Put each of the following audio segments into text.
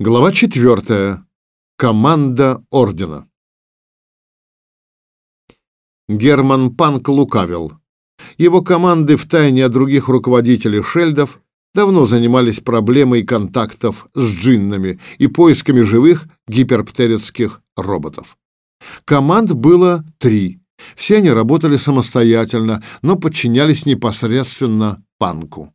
Глава 4. Команда ордена. Герман Панк лукавил. Его команды в тайне от других руководителей шельдов давно занимались проблемой контактов с джиннами и поисками живых гиперптеридских роботов. Команд было три. Все они работали самостоятельно, но подчинялись непосредственно Панку.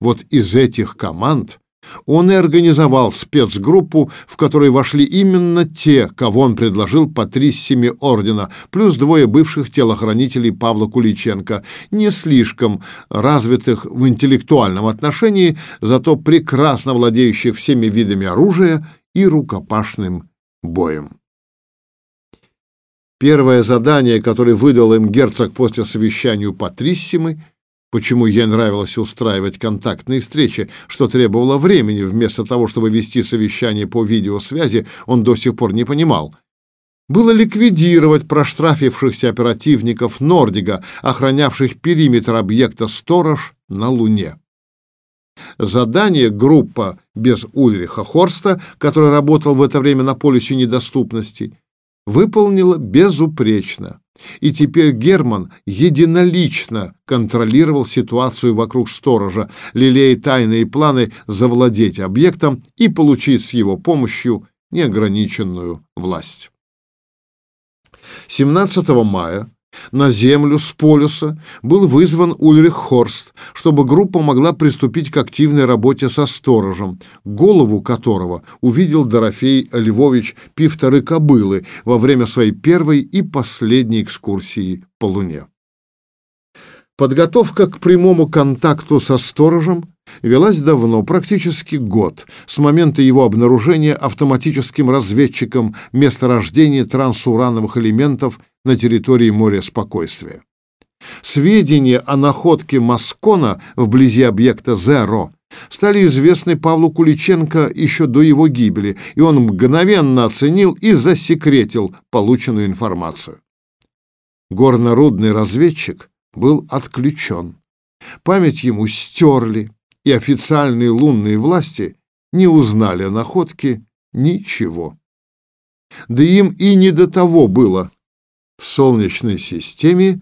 Вот из этих команд он и организовал спецгруппу, в которой вошли именно те, кого он предложил патриссиями ордена, плюс двое бывших телохранителей Павла Куличенко, не слишком развитых в интеллектуальном отношении, зато прекрасно владеющих всеми видами оружия и рукопашным боем. Первое задание, которое выдал им герцог после совещания у Патриссимы, Почему ей нравилось устраивать контактные встречи, что требовало времени, вместо того, чтобы вести совещание по видеосвязи, он до сих пор не понимал. Было ликвидировать проштрафившихся оперативников Нордига, охранявших периметр объекта «Сторож» на Луне. Задание группа без Ульриха Хорста, который работал в это время на полюсе недоступности, выполнила безупречно. И теперь Герман единолично контролировал ситуацию вокруг сторожа, лелея тайные планы завладеть объектом и получить с его помощью неограниченную власть. 17 мая на Землю с полюса был вызван Ульрих Хорст, чтобы группа могла приступить к активной работе со сторожем, голову которого увидел Дорофей Львович Пивторы Кобылы во время своей первой и последней экскурсии по Луне. Подготовка к прямому контакту со сторожем велась давно, практически год, с момента его обнаружения автоматическим разведчиком месторождения трансурановых элементов на территории моря спокойствия. Сведения о находке Маскона вблизи объекта Зеро стали известны Павлу Куличенко еще до его гибели, и он мгновенно оценил и засекретил полученную информацию. Горнорудный разведчик был отключен. Память ему стерли, и официальные лунные власти не узнали о находке ничего. Да им и не до того было. В Солнечной системе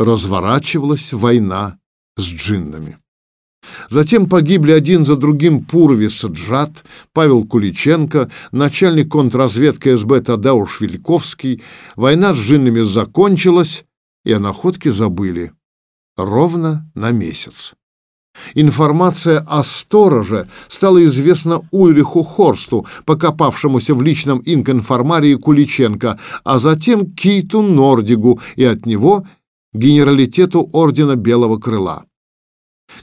разворачивалась война с джиннами. Затем погибли один за другим Пурвис Джат, Павел Куличенко, начальник контрразведки СБ Тадауш Вильковский. Война с джиннами закончилась, и о находке забыли. Ровно на месяц. Информация о стороже стала известна Ульриху Хорсту, покопавшемуся в личном инконформарии Куличенко, а затем Кейту Нордигу и от него генералитету Ордена Белого Крыла.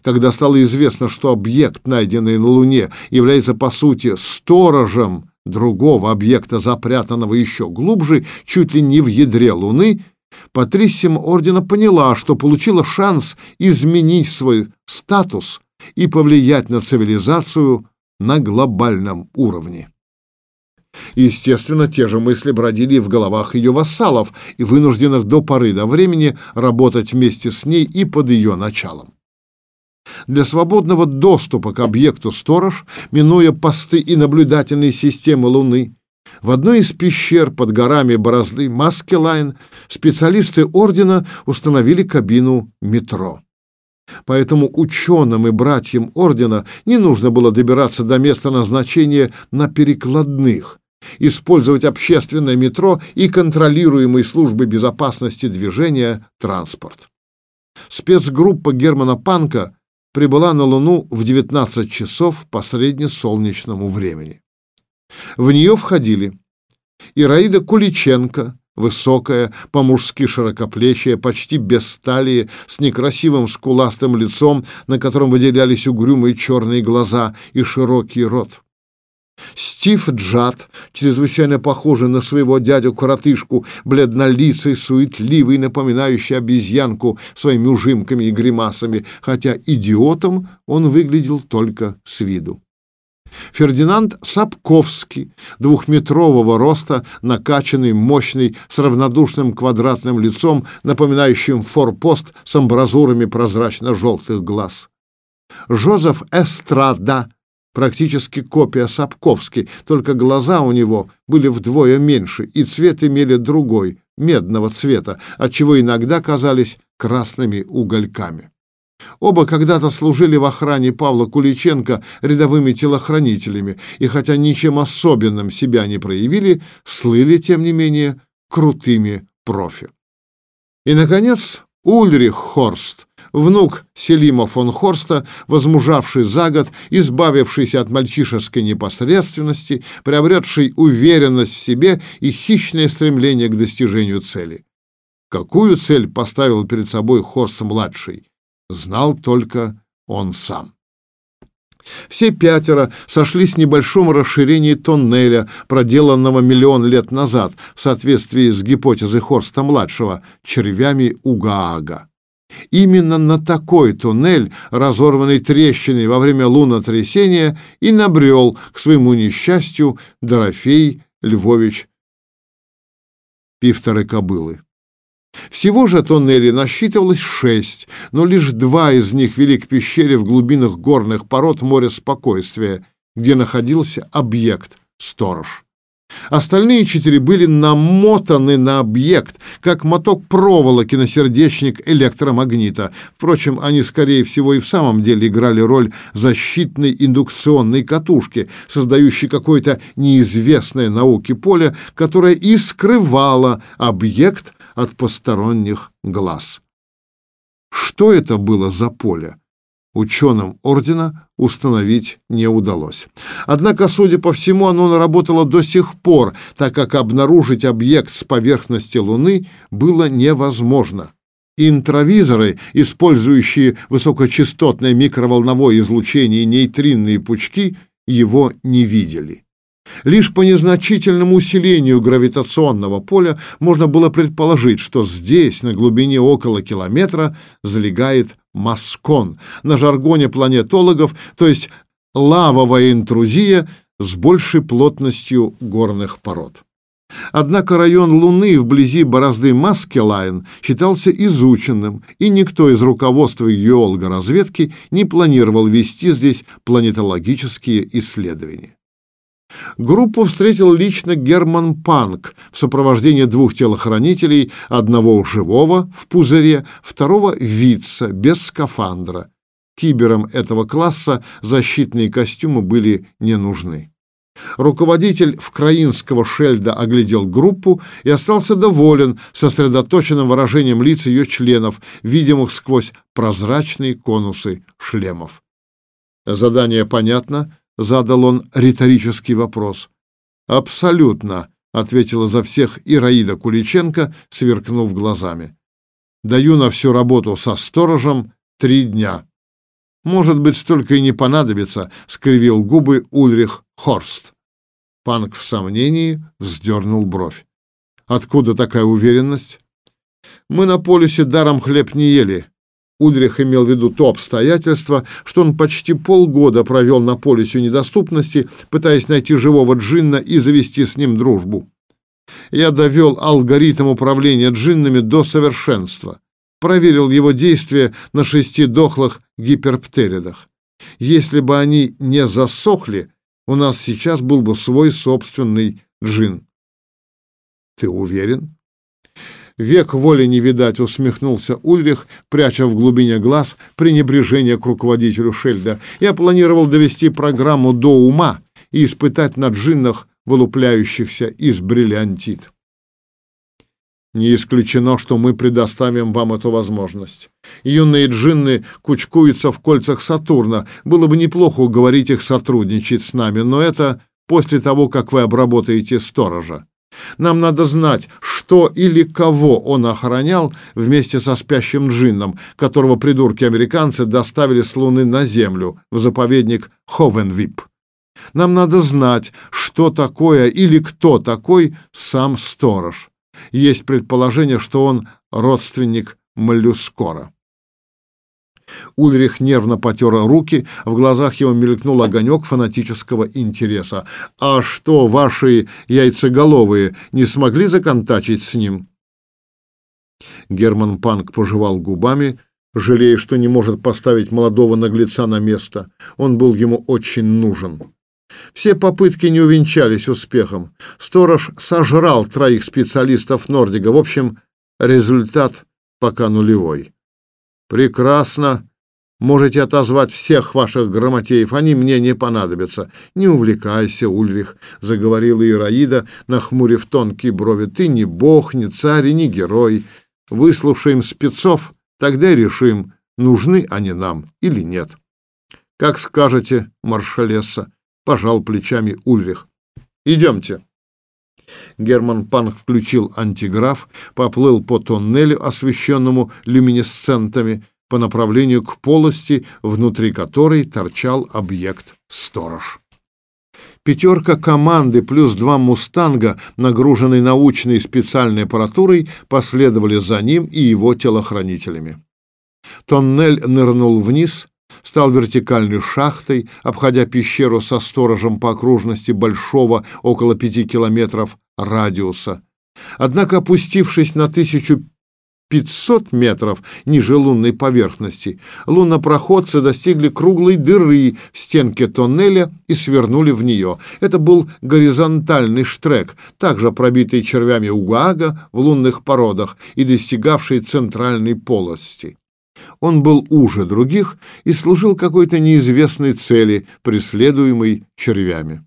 Когда стало известно, что объект, найденный на Луне, является по сути сторожем другого объекта, запрятанного еще глубже, чуть ли не в ядре Луны, Патриссима ордена поняла, что получила шанс изменить свой статус и повлиять на цивилизацию на глобальном уровне. Естественно, те же мысли бродили в головах ее вассалов и вынужденных до поры до времени работать вместе с ней и под ее началом. Для свободного доступа к объекту сторож, минуя посты и наблюдательные системы Луны, в одной из пещер под горами борозды Маскелайн специалисты ордена установили кабину метро. Поэтому ученым и братьям ордена не нужно было добираться до места назначения на перекладных, использовать общественное метро и контролируемый службой безопасности движения транспорт. Спецгруппа Германа Панка прибыла на Луну в 19 часов по среднесолнечному времени. В нее входили Ираида Куличенко, высокая, по-мужски широкоплечья, почти без стали, с некрасивым скуластым лицом, на котором выделялись угрюмые черные глаза и широкий рот. Стив Джад, чрезвычайно похожий на своего дядю-коротышку, бледнолицый, суетливый, напоминающий обезьянку своими ужимками и гримасами, хотя идиотом он выглядел только с виду. Фердинанд Сапковский, двухметрового роста, накачанный, мощный, с равнодушным квадратным лицом, напоминающим форпост с амбразурами прозрачно-желтых глаз. Жозеф Эстрада, практически копия Сапковски, только глаза у него были вдвое меньше, и цвет имели другой, медного цвета, отчего иногда казались красными угольками. Оба когда-то служили в охране Павла Куличенко рядовыми телохранителями, и хотя ничем особенным себя не проявили, слыли, тем не менее, крутыми профи. И, наконец, Ульрих Хорст, внук Селима фон Хорста, возмужавший за год, избавившийся от мальчишеской непосредственности, приобретший уверенность в себе и хищное стремление к достижению цели. Какую цель поставил перед собой Хорст-младший, знал только он сам. Все пятеро сошлись в небольшом расширении тоннеля, проделанного миллион лет назад, в соответствии с гипотезой Хорста-младшего, червями Угаага. Именно на такой туннель, разорванный трещиной во время лунотрясения, и набрел, к своему несчастью, Дорофей Львович Пифтеры Кобылы. Всего же тоннелей насчитывалось шесть, но лишь два из них вели к пещере в глубинах горных пород моря спокойствия, где находился объект «Сторож». Остальные четыре были намотаны на объект, как моток проволоки на сердечник электромагнита. Впрочем, они, скорее всего, и в самом деле играли роль защитной индукционной катушки, создающей какое-то неизвестное науке поле, которое и скрывало объект от посторонних глаз. Что это было за поле? Ученым ордена установить не удалось. Однако, судя по всему, оно работало до сих пор, так как обнаружить объект с поверхности Луны было невозможно. Интровизоры, использующие высокочастотное микроволновое излучение и нейтринные пучки, его не видели. Лишь по незначительному усилению гравитационного поля можно было предположить, что здесь, на глубине около километра, залегает маскон, на жаргоне планетологов, то есть лавовая интрузия с большей плотностью горных пород. Однако район Луны вблизи борозды Маскелайн считался изученным, и никто из руководства геолога-разведки не планировал вести здесь планетологические исследования. Группу встретил лично Герман Панк в сопровождении двух телохранителей, одного живого в пузыре, второго вица без скафандра. Киберам этого класса защитные костюмы были не нужны. Руководитель вкраинского шельда оглядел группу и остался доволен сосредоточенным выражением лиц ее членов, видимых сквозь прозрачные конусы шлемов. Задание понятно, Задал он риторический вопрос. «Абсолютно», — ответила за всех Ираида Куличенко, сверкнув глазами. «Даю на всю работу со сторожем три дня». «Может быть, столько и не понадобится», — скривил губы Ульрих Хорст. Панк в сомнении вздернул бровь. «Откуда такая уверенность?» «Мы на полюсе даром хлеб не ели. Ульрих имел в виду то обстоятельство, что он почти полгода провел на полюсе недоступности, пытаясь найти живого джинна и завести с ним дружбу. Я довел алгоритм управления джиннами до совершенства, проверил его действие на шести дохлых гиперптеридах. Если бы они не засохли, у нас сейчас был бы свой собственный джин. Ты уверен? Век воли не видать, усмехнулся Ульрих, пряча в глубине глаз пренебрежение к руководителю Шельда. Я планировал довести программу до ума и испытать на джиннах, вылупляющихся из бриллиантит. Не исключено, что мы предоставим вам эту возможность. Юные джинны кучкуются в кольцах Сатурна. Было бы неплохо уговорить их сотрудничать с нами, но это после того, как вы обработаете сторожа. Нам надо знать, что или кого он охранял вместе со спящим джинном, которого придурки-американцы доставили с Луны на Землю в заповедник Ховенвип. Нам надо знать, что такое или кто такой сам сторож. Есть предположение, что он родственник Моллюскора. Ульрих нервно потер руки, в глазах его мелькнул огонек фанатического интереса. «А что, ваши яйцеголовые не смогли законтачить с ним?» Герман Панк пожевал губами, жалея, что не может поставить молодого наглеца на место. Он был ему очень нужен. Все попытки не увенчались успехом. Сторож сожрал троих специалистов Нордига. В общем, результат пока нулевой. Прекрасно. Можете отозвать всех ваших грамотеев, они мне не понадобятся. Не увлекайся, Ульрих, заговорила Ираида, нахмурив тонкие брови. Ты не бог, не царь не герой. Выслушаем спецов, тогда решим, нужны они нам или нет. Как скажете, маршалесса пожал плечами Ульрих. Идемте. Герман Панк включил антиграф, поплыл по тоннелю, освещенному люминесцентами, по направлению к полости, внутри которой торчал объект «Сторож». Пятерка команды плюс два «Мустанга», нагруженные научной специальной аппаратурой, последовали за ним и его телохранителями. Тоннель нырнул вниз, стал вертикальной шахтой, обходя пещеру со сторожем по окружности большого, около пяти километров, радиуса. Однако, опустившись на тысячу 500 метров ниже лунной поверхности, лунопроходцы достигли круглой дыры в стенке тоннеля и свернули в нее. Это был горизонтальный штрек, также пробитый червями угага в лунных породах и достигавший центральной полости. Он был уже других и служил какой-то неизвестной цели, преследуемой червями.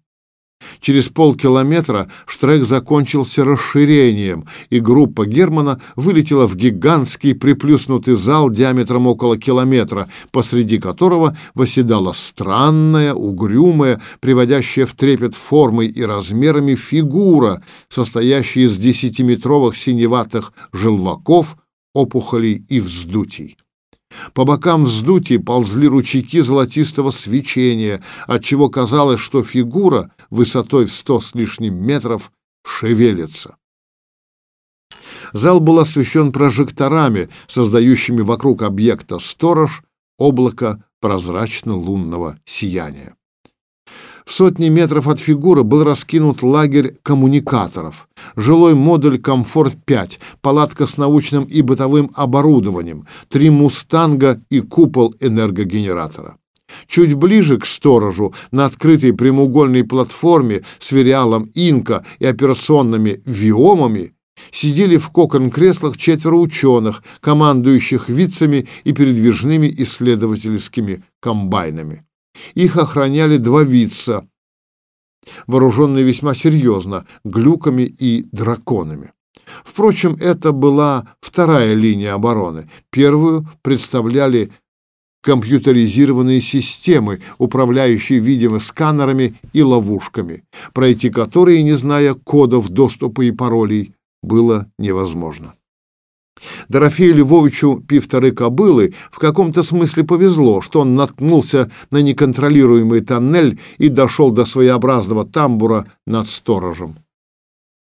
Через полкилометра штрек закончился расширением, и группа Германа вылетела в гигантский приплюснутый зал диаметром около километра, посреди которого восседала странная, угрюмая, приводящая в трепет формой и размерами фигура, состоящая из десятиметровых синеватых желваков, опухолей и вздутий. По бокам вздутий ползли ручейки золотистого свечения, отчего казалось, что фигура высотой в сто с лишним метров шевелится. Зал был освещен прожекторами, создающими вокруг объекта сторож облако прозрачно-лунного сияния. В сотни метров от фигуры был раскинут лагерь коммуникаторов, жилой модуль «Комфорт-5», палатка с научным и бытовым оборудованием, три «Мустанга» и купол энергогенератора. Чуть ближе к сторожу, на открытой прямоугольной платформе с вериалом «Инка» и операционными «Виомами», сидели в кокон-креслах четверо ученых, командующих вицами и передвижными исследовательскими комбайнами. Их охраняли два вица, вооруженные весьма серьезно, глюками и драконами. Впрочем, это была вторая линия обороны. Первую представляли компьютеризированные системы, управляющие, видимо, сканерами и ловушками, пройти которые, не зная кодов доступа и паролей, было невозможно. Дорофею Львовичу пивторы кобылы в каком-то смысле повезло, что он наткнулся на неконтролируемый тоннель и дошел до своеобразного тамбура над сторожем.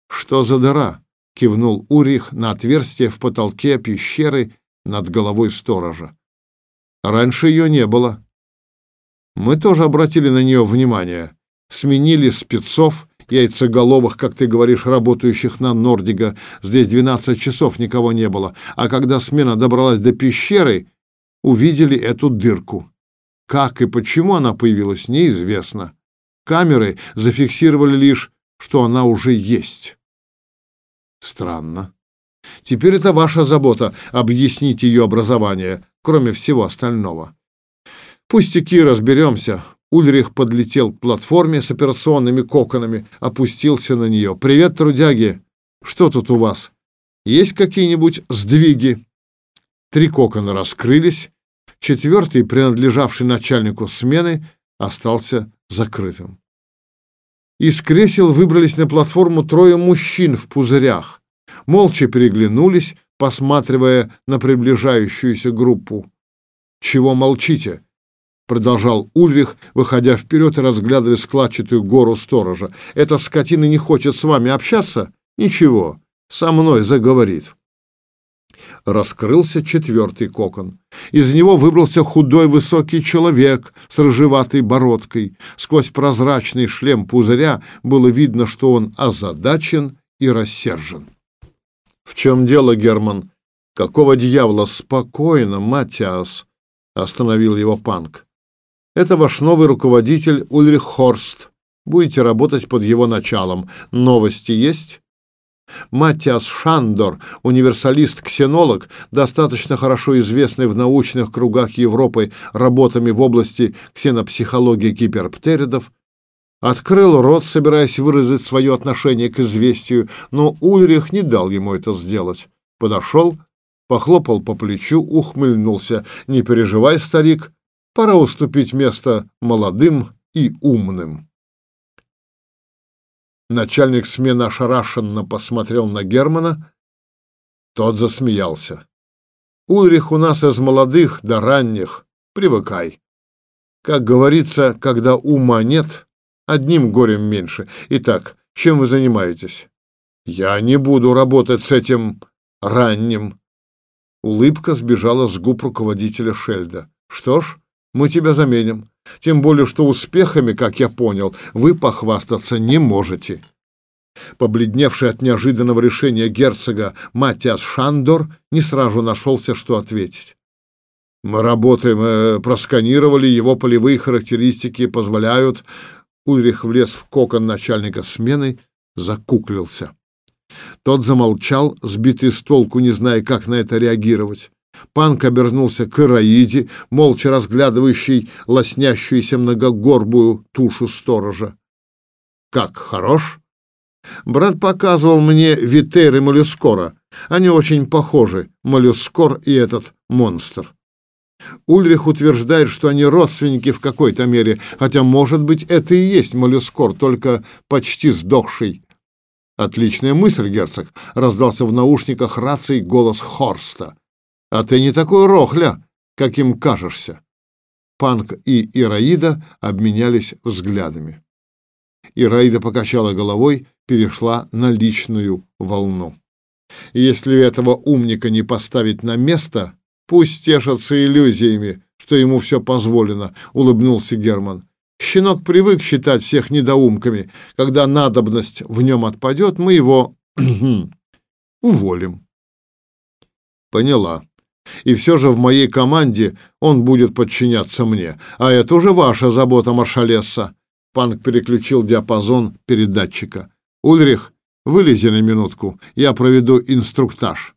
«Что за дыра?» — кивнул Урих на отверстие в потолке пещеры над головой сторожа. «Раньше ее не было. Мы тоже обратили на нее внимание, сменили спецов яйцеголовых, как ты говоришь, работающих на Нордига. Здесь 12 часов никого не было. А когда смена добралась до пещеры, увидели эту дырку. Как и почему она появилась, неизвестно. Камеры зафиксировали лишь, что она уже есть. Странно. Теперь это ваша забота объяснить ее образование, кроме всего остального. Пустяки разберемся. Ульрих подлетел к платформе с операционными коконами, опустился на нее. «Привет, трудяги! Что тут у вас? Есть какие-нибудь сдвиги?» Три кокона раскрылись, четвертый, принадлежавший начальнику смены, остался закрытым. Из кресел выбрались на платформу трое мужчин в пузырях. Молча переглянулись, посматривая на приближающуюся группу. «Чего молчите?» Продолжал Ульрих, выходя вперед и разглядывая складчатую гору сторожа. «Эта скотина не хочет с вами общаться? Ничего, со мной заговорит». Раскрылся четвертый кокон. Из него выбрался худой высокий человек с рыжеватой бородкой. Сквозь прозрачный шлем пузыря было видно, что он озадачен и рассержен. «В чем дело, Герман?» Какого дьявола? Спокойно, Матиас, остановил его Панк. Это ваш новый руководитель Ульрих Хорст. Будете работать под его началом. Новости есть? Маттиас Шандор, универсалист-ксенолог, достаточно хорошо известный в научных кругах Европы работами в области ксенопсихологии киперптеридов, открыл рот, собираясь выразить свое отношение к известию, но Ульрих не дал ему это сделать. Подошел, похлопал по плечу, ухмыльнулся. «Не переживай, старик, пора уступить место молодым и умным». Начальник смены ошарашенно посмотрел на Германа. Тот засмеялся. «Ульрих у нас из молодых до ранних. Привыкай. Как говорится, когда ума нет, одним горем меньше. Итак, чем вы занимаетесь?» «Я не буду работать с этим ранним». Улыбка сбежала с губ руководителя Шельда. «Что ж, мы тебя заменим. Тем более, что успехами, как я понял, вы похвастаться не можете. Побледневший от неожиданного решения герцога Матиас Шандор не сразу нашелся, что ответить. Мы работаем, э, просканировали, его полевые характеристики позволяют. Ульрих влез в кокон начальника смены, закуклился. Тот замолчал, сбитый с толку, не зная, как на это реагировать. Панк обернулся к Ираиде, молча разглядывающей лоснящуюся многогорбую тушу сторожа. «Как, хорош?» «Брат показывал мне Витер и Моллюскора. Они очень похожи, Моллюскор и этот монстр». Ульрих утверждает, что они родственники в какой-то мере, хотя, может быть, это и есть моллюскор, только почти сдохший. «Отличная мысль, герцог!» — раздался в наушниках рации голос Хорста. А ты не такой рохля, каким кажешься. Панк и Ираида обменялись взглядами. Ираида покачала головой, перешла на личную волну. Если этого умника не поставить на место, пусть тешатся иллюзиями, что ему все позволено, улыбнулся Герман. Щенок привык считать всех недоумками. Когда надобность в нем отпадет, мы его уволим. Поняла. И все же в моей команде он будет подчиняться мне. А это уже ваша забота, маршалесса. Панк переключил диапазон передатчика. Ульрих, вылези на минутку, я проведу инструктаж.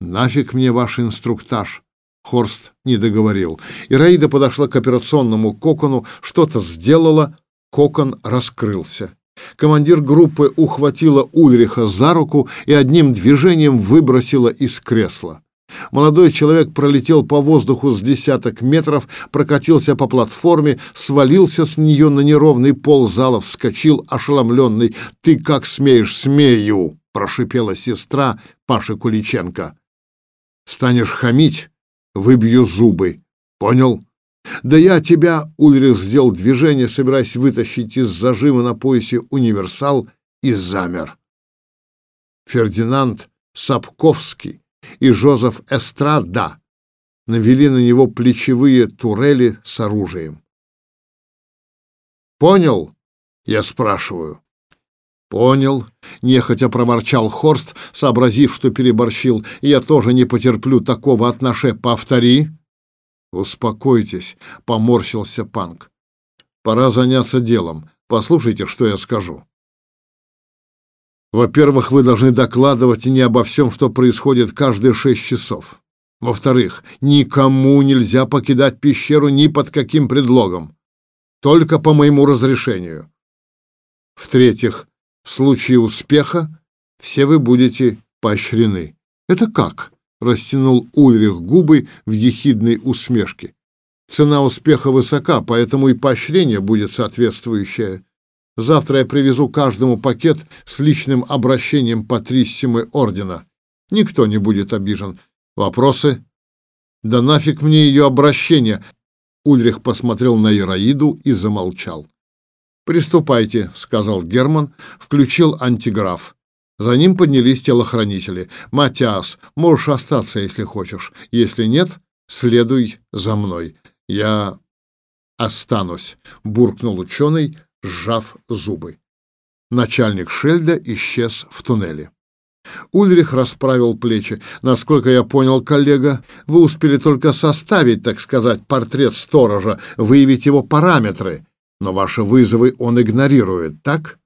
Нафиг мне ваш инструктаж? Хорст не договорил. Ираида подошла к операционному кокону, что-то сделала, кокон раскрылся. Командир группы ухватила Ульриха за руку и одним движением выбросила из кресла. Молодой человек пролетел по воздуху с десяток метров, прокатился по платформе, свалился с нее на неровный пол зала, вскочил ошеломленный. «Ты как смеешь?» «Смею!» — прошипела сестра Паши Куличенко. «Станешь хамить? Выбью зубы. Понял?» «Да я тебя...» — Ульрих сделал движение, собираясь вытащить из зажима на поясе универсал, и замер. Фердинанд Сапковский и Жозеф Эстрада навели на него плечевые турели с оружием. «Понял?» — я спрашиваю. «Понял», — нехотя проворчал Хорст, сообразив, что переборщил. «Я тоже не потерплю такого отношения. Повтори». «Успокойтесь», — поморщился Панк. «Пора заняться делом. Послушайте, что я скажу». Во-первых, вы должны докладывать не обо всем, что происходит каждые шесть часов. Во-вторых, никому нельзя покидать пещеру ни под каким предлогом. Только по моему разрешению. В-третьих, в случае успеха все вы будете поощрены. Это как? Растянул Ульрих губы в ехидной усмешке. Цена успеха высока, поэтому и поощрение будет соответствующее. Завтра я привезу каждому пакет с личным обращением патриссимы ордена. Никто не будет обижен. Вопросы? Да нафиг мне ее обращение. Ульрих посмотрел на Ираиду и замолчал. «Приступайте», — сказал Герман, включил антиграф. За ним поднялись телохранители. «Матиас, можешь остаться, если хочешь. Если нет, следуй за мной. Я останусь», — буркнул ученый, сжав зубы. Начальник Шельда исчез в туннеле. Ульрих расправил плечи. Насколько я понял, коллега, вы успели только составить, так сказать, портрет сторожа, выявить его параметры, но ваши вызовы он игнорирует, так?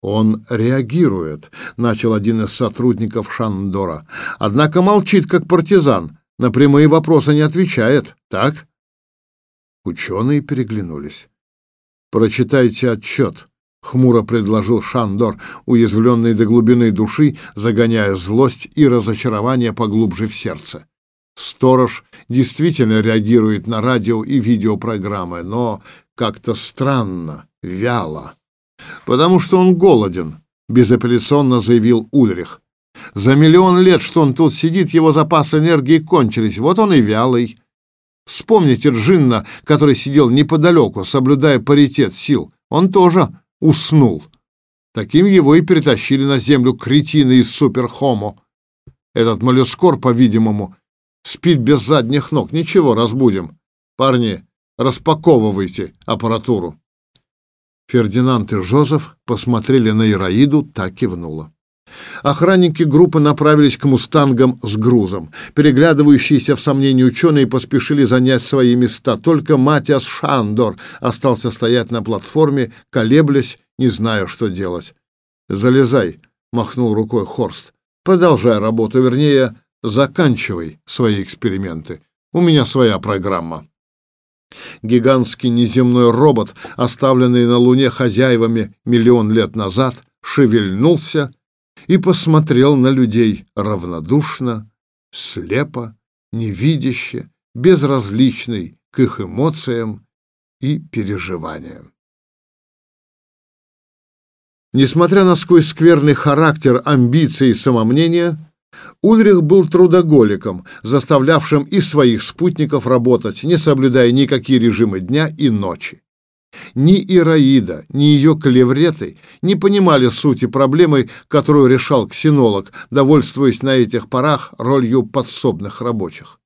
Он реагирует, начал один из сотрудников Шандора. Однако молчит как партизан, на прямые вопросы не отвечает, так? Ученые переглянулись. Прочитайте отчет хмуро предложил Шандор, уязвленный до глубины души, загоняя злость и разочарование поглубже в сердце. Сторож действительно реагирует на радио и видеопрограммы, но как-то странно, вяло. Потому что он голоден, безапелляционно заявил Ульрих. За миллион лет, что он тут сидит, его запасы энергии кончились. Вот он и вялый. Вспомните Джинна, который сидел неподалеку, соблюдая паритет сил. Он тоже уснул. Таким его и перетащили на землю кретины из суперхомо. Этот моллюскор, по-видимому, спит без задних ног. Ничего, разбудим. Парни, распаковывайте аппаратуру. Фердинанд и Жозеф посмотрели на Ираиду, так кивнула. Охранники группы направились к мустангам с грузом. Переглядывающиеся в сомнении ученые поспешили занять свои места. Только Матиас Шандор остался стоять на платформе, колеблясь, не зная, что делать. «Залезай», — махнул рукой Хорст. «Продолжай работу, вернее, заканчивай свои эксперименты. У меня своя программа». Гигантский неземной робот, оставленный на Луне хозяевами миллион лет назад, шевельнулся и посмотрел на людей равнодушно, слепо, невидяще, безразличный к их эмоциям и переживаниям. Несмотря на свой скверный характер, амбиции и самомнение, Ульрих был трудоголиком, заставлявшим и своих спутников работать, не соблюдая никакие режимы дня и ночи. Ни Ираида, ни ее клевреты не понимали сути проблемы, которую решал ксенолог, довольствуясь на этих порах ролью подсобных рабочих.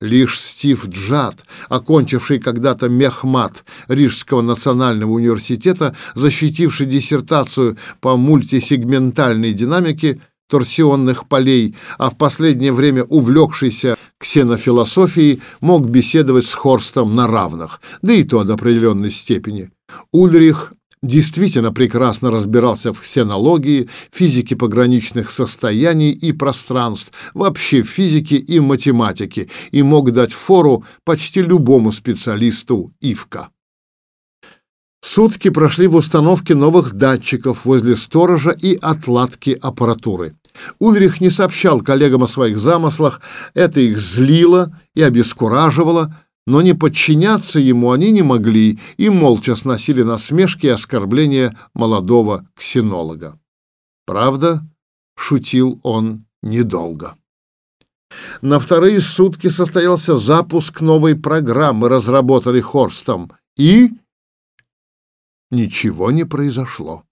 Лишь Стив Джад, окончивший когда-то мехмат Рижского национального университета, защитивший диссертацию по мультисегментальной динамике, торсионных полей, а в последнее время увлекшийся ксенофилософией, мог беседовать с Хорстом на равных, да и то до определенной степени. Ульрих действительно прекрасно разбирался в ксенологии, физике пограничных состояний и пространств, вообще в физике и математике, и мог дать фору почти любому специалисту ИВКа. Сутки прошли в установке новых датчиков возле сторожа и отладки аппаратуры. Ульрих не сообщал коллегам о своих замыслах, это их злило и обескураживало, но не подчиняться ему они не могли и молча сносили насмешки и оскорбления молодого ксенолога. Правда, шутил он недолго. На вторые сутки состоялся запуск новой программы, разработанной Хорстом, и ничего не произошло.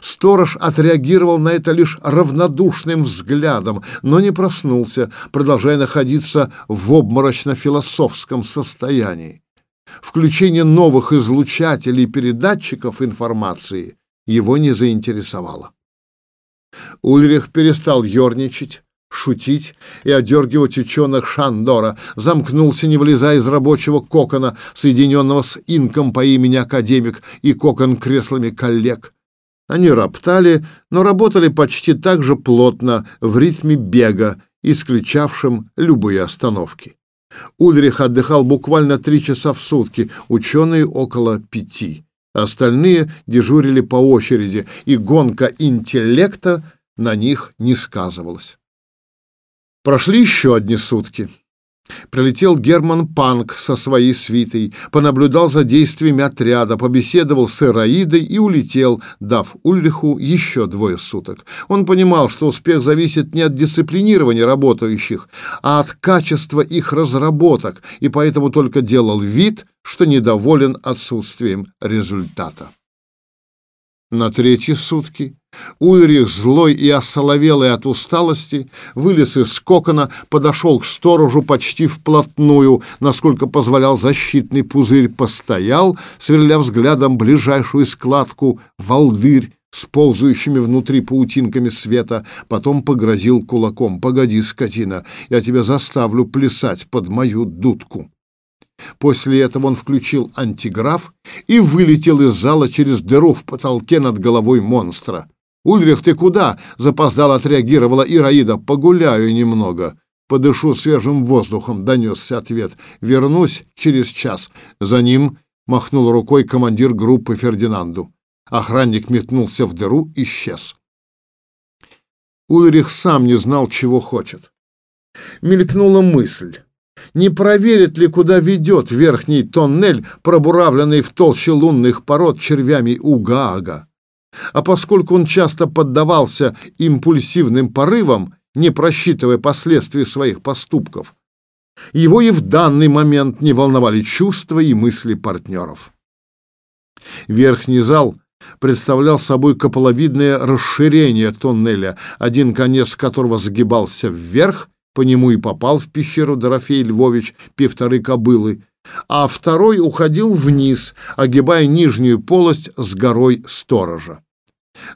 Сторож отреагировал на это лишь равнодушным взглядом, но не проснулся, продолжая находиться в обморочно-философском состоянии. Включение новых излучателей и передатчиков информации его не заинтересовало. Ульрих перестал ерничать, шутить и одергивать ученых Шандора, замкнулся, не вылезая из рабочего кокона, соединенного с инком по имени Академик и кокон креслами коллег. Они роптали, но работали почти так же плотно, в ритме бега, исключавшем любые остановки. Ульрих отдыхал буквально три часа в сутки, ученые около пяти. Остальные дежурили по очереди, и гонка интеллекта на них не сказывалась. Прошли еще одни сутки. Прилетел Герман Панк со своей свитой, понаблюдал за действиями отряда, побеседовал с Эраидой и улетел, дав Ульриху еще двое суток. Он понимал, что успех зависит не от дисциплинирования работающих, а от качества их разработок, и поэтому только делал вид, что недоволен отсутствием результата. На третьи сутки Ульрих, злой и осоловелый от усталости, вылез из кокона, подошел к сторожу почти вплотную, насколько позволял защитный пузырь, постоял, сверля взглядом ближайшую складку, волдырь, с ползающими внутри паутинками света, потом погрозил кулаком. «Погоди, скотина, я тебя заставлю плясать под мою дудку». После этого он включил антиграф и вылетел из зала через дыру в потолке над головой монстра. «Ульрих, ты куда?» — запоздал отреагировала Ираида. «Погуляю немного. Подышу свежим воздухом», — донесся ответ. «Вернусь через час». За ним махнул рукой командир группы Фердинанду. Охранник метнулся в дыру, исчез. Ульрих сам не знал, чего хочет. Мелькнула мысль. Не проверит ли, куда ведет верхний тоннель, пробуравленный в толще лунных пород червями Угаага? А поскольку он часто поддавался импульсивным порывам, не просчитывая последствий своих поступков, его и в данный момент не волновали чувства и мысли партнеров. Верхний зал представлял собой куполовидное расширение тоннеля, один конец которого загибался вверх, по нему и попал в пещеру Дорофей Львович, пивторы кобылы, а второй уходил вниз, огибая нижнюю полость с горой сторожа.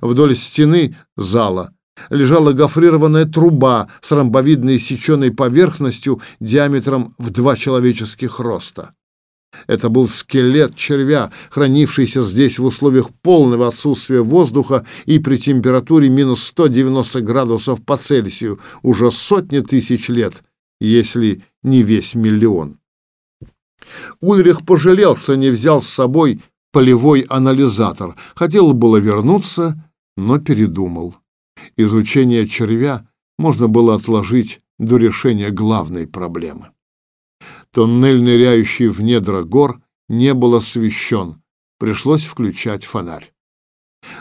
Вдоль стены зала лежала гофрированная труба с ромбовидной сеченой поверхностью диаметром в два человеческих роста. Это был скелет червя, хранившийся здесь в условиях полного отсутствия воздуха и при температуре минус 190 градусов по Цельсию уже сотни тысяч лет, если не весь миллион. Ульрих пожалел, что не взял с собой полевой анализатор. Хотел было вернуться, но передумал. Изучение червя можно было отложить до решения главной проблемы. Тоннель, ныряющий в недра гор, не был освещен. Пришлось включать фонарь.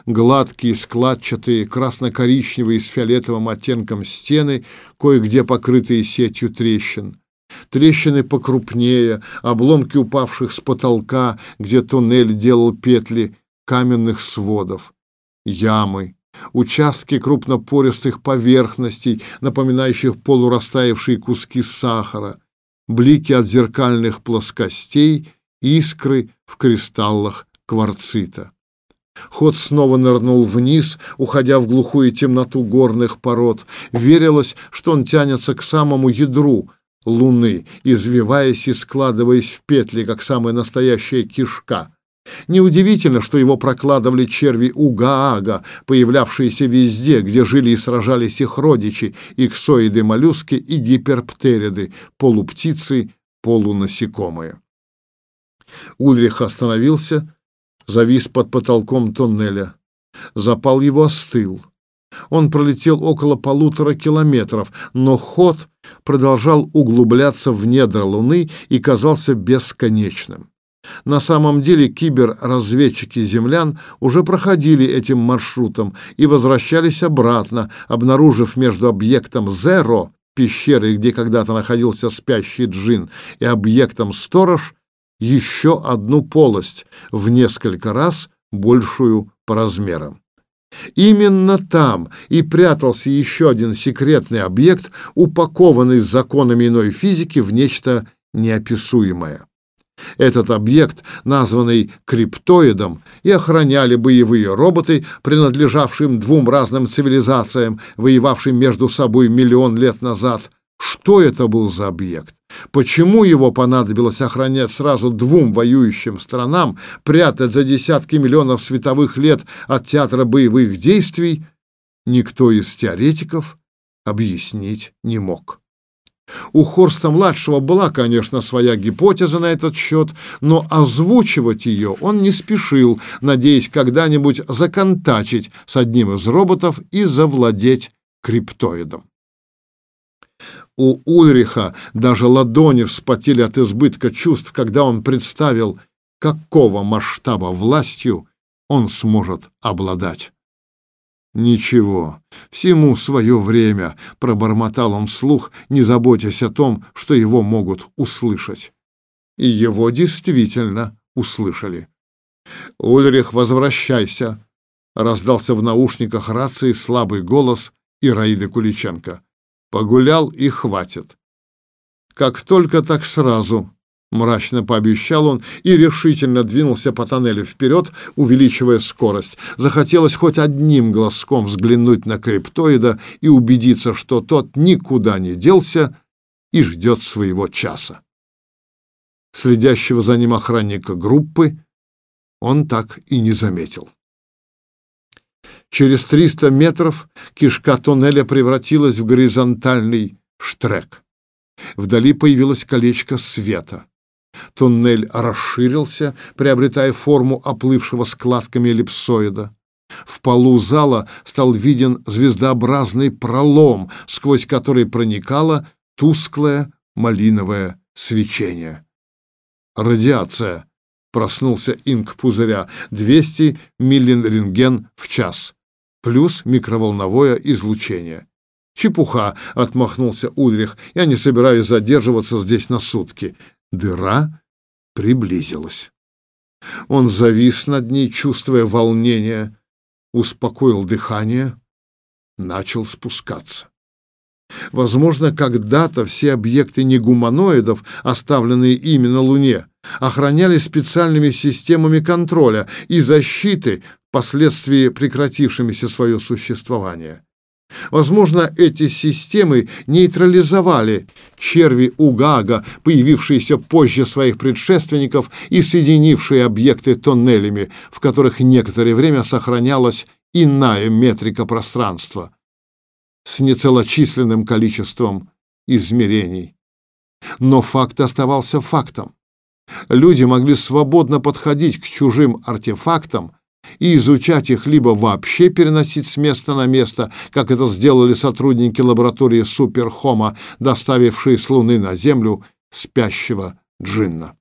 Гладкие, складчатые, красно-коричневые с фиолетовым оттенком стены, кое-где покрытые сетью трещин. Трещины покрупнее, обломки упавших с потолка, где туннель делал петли каменных сводов. Ямы, участки крупнопористых поверхностей, напоминающих полурастаявшие куски сахара — блики от зеркальных плоскостей, искры в кристаллах кварцита. Ход снова нырнул вниз, уходя в глухую темноту горных пород. Верилось, что он тянется к самому ядру Луны, извиваясь и складываясь в петли, как самая настоящая кишка. Неудивительно, что его прокладывали черви Угаага, появлявшиеся везде, где жили и сражались их родичи, иксоиды-моллюски и гиперптериды, полуптицы, полунасекомые. Ульрих остановился, завис под потолком тоннеля. Запал его остыл. Он пролетел около полутора километров, но ход продолжал углубляться в недра Луны и казался бесконечным. На самом деле киберразведчики землян уже проходили этим маршрутом и возвращались обратно, обнаружив между объектом Zero, пещерой, где когда-то находился спящий джин, и объектом Сторож еще одну полость, в несколько раз большую по размерам. Именно там и прятался еще один секретный объект, упакованный законами иной физики в нечто неописуемое. Этот объект, названный криптоидом, и охраняли боевые роботы, принадлежавшим двум разным цивилизациям, воевавшим между собой миллион лет назад. Что это был за объект? Почему его понадобилось охранять сразу двум воюющим странам, прятать за десятки миллионов световых лет от театра боевых действий, никто из теоретиков объяснить не мог. У Хорста-младшего была, конечно, своя гипотеза на этот счет, но озвучивать ее он не спешил, надеясь когда-нибудь законтачить с одним из роботов и завладеть криптоидом. У Ульриха даже ладони вспотели от избытка чувств, когда он представил, какого масштаба властью он сможет обладать. «Ничего, всему свое время», — пробормотал он вслух, не заботясь о том, что его могут услышать. И его действительно услышали. «Ульрих, возвращайся!» — раздался в наушниках рации слабый голос Ираиды Куличенко. «Погулял и хватит». «Как только так сразу», Мрачно пообещал он и решительно двинулся по тоннелю вперед, увеличивая скорость. Захотелось хоть одним глазком взглянуть на криптоида и убедиться, что тот никуда не делся и ждет своего часа. Следящего за ним охранника группы он так и не заметил. Через 300 метров кишка тоннеля превратилась в горизонтальный штрек. Вдали появилось колечко света. Туннель расширился, приобретая форму оплывшего складками эллипсоида. В полу зала стал виден звездообразный пролом, сквозь который проникало тусклое малиновое свечение. Радиация. Проснулся инк пузыря. 200 миллирентген в час. Плюс микроволновое излучение. Чепуха, отмахнулся Ульрих. Я не собираюсь задерживаться здесь на сутки. Дыра приблизилась. Он завис над ней, чувствуя волнение, успокоил дыхание, начал спускаться. Возможно, когда-то все объекты негуманоидов, оставленные ими на Луне, охранялись специальными системами контроля и защиты, впоследствии прекратившимися свое существование. Возможно, эти системы нейтрализовали черви Угага, появившиеся позже своих предшественников и соединившие объекты тоннелями, в которых некоторое время сохранялась иная метрика пространства с нецелочисленным количеством измерений. Но факт оставался фактом. Люди могли свободно подходить к чужим артефактам и изучать их либо вообще переносить с места на место, как это сделали сотрудники лаборатории Суперхома, доставившие с Луны на Землю спящего джинна.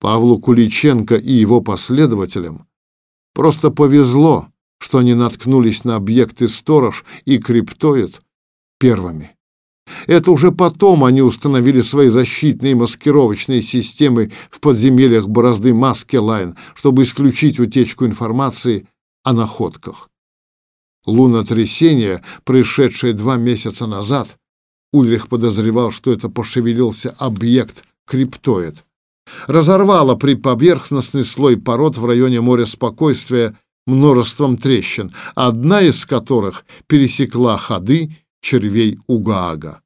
Павлу Куличенко и его последователям просто повезло, что они наткнулись на объекты сторож и криптоид первыми. Это уже потом они установили свои защитные маскировочные системы в подземельях борозды Маскелайн, чтобы исключить утечку информации о находках. Лунотрясение, происшедшее два месяца назад, Ульрих подозревал, что это пошевелился объект криптоид. Разорвало при поверхностный слой пород в районе моря спокойствия множеством трещин, одна из которых пересекла ходы червей Угаага.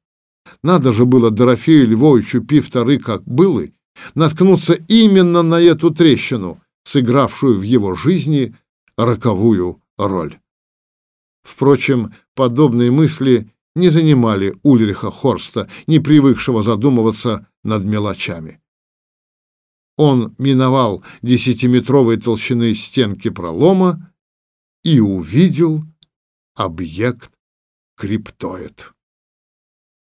Надо же было Дорофею Львовичу Пивторы, как былы, наткнуться именно на эту трещину, сыгравшую в его жизни роковую роль. Впрочем, подобные мысли не занимали Ульриха Хорста, не привыкшего задумываться над мелочами. Он миновал десятиметровой толщины стенки пролома и увидел объект криптоид.